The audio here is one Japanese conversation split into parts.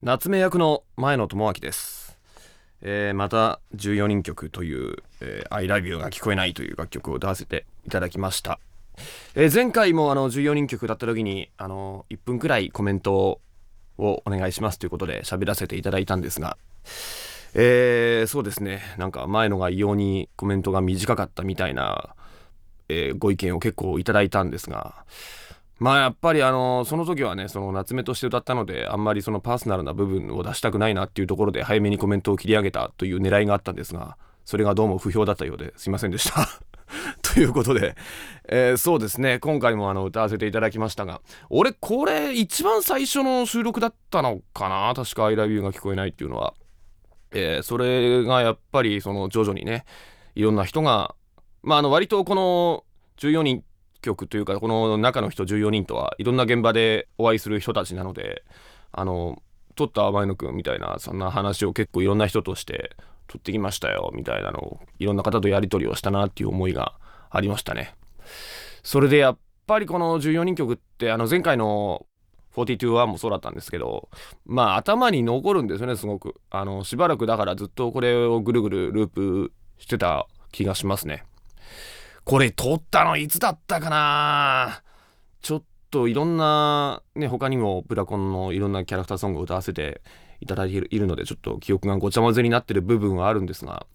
夏目役の前野智明です、えーまた14人曲という「えー、I love you が聞こえない」という楽曲を歌わせていただきました、えー前回もあの14人曲だった時にあの1分くらいコメントをお願いしますということで喋らせていただいたんですがえーそうですね。なんか前のが異様にコメントが短かったみたいな、えーご意見を結構いただいたんですがまあやっぱりあのその時はねその夏目として歌ったのであんまりそのパーソナルな部分を出したくないなっていうところで早めにコメントを切り上げたという狙いがあったんですがそれがどうも不評だったようですいませんでした。ということで、えーそうですね今回もあの歌わせていただきましたが俺これ一番最初の収録だったのかな？確か「ILOVEYOU」が聞こえないっていうのは。えーそれがやっぱりその徐々にねいろんな人がまああの割とこの14人曲というかこの中の人14人とはいろんな現場でお会いする人たちなのであの撮った前野くんみたいなそんな話を結構いろんな人として撮ってきましたよみたいなのをいろんな方とやり取りをしたなっていう思いがありましたね。それでやっぱりこの14人曲ってあの前回の42-1もそうだったんですけどまあ頭に残るんですよねすごくあのしばらくだからずっとこれをぐるぐるループしてた気がしますねこれ撮ったのいつだったかな。ちょっといろんなね他にもブラコンのいろんなキャラクターソングを歌わせていただいているのでちょっと記憶がごちゃ混ぜになってる部分はあるんですが。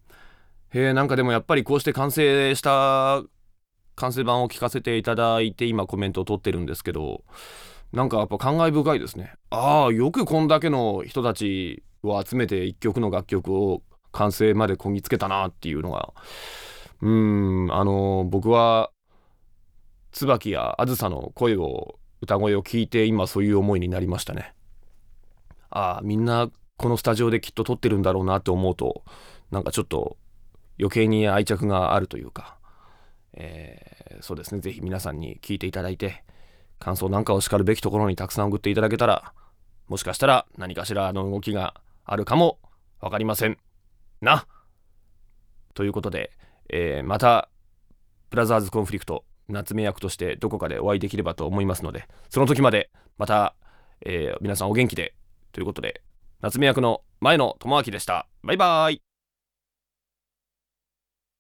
へえなんかでもやっぱりこうして完成した完成版を聞かせていただいて今コメントを取ってるんですけどなんかやっぱ感慨深いですね。ああよくこんだけの人たちを集めて一曲の楽曲を完成までこぎつけたなっていうのがうんあの僕は椿やあずさの声を歌声を聞いて今そういう思いになりましたね。ああみんなこのスタジオできっと撮ってるんだろうなって思うとなんかちょっと余計に愛着があるというか、えーそうですね。ぜひ皆さんに聞いていただいて感想なんかを叱るべきところにたくさん送っていただけたらもしかしたら何かしらの動きがあるかも分かりませんな。ということで、えーまたブラザーズコンフリクト夏目役としてどこかでお会いできればと思いますのでその時までまた、えー皆さんお元気でということで夏目役の前野智明でした。バイバイ。